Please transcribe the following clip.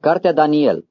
Cartea Daniel.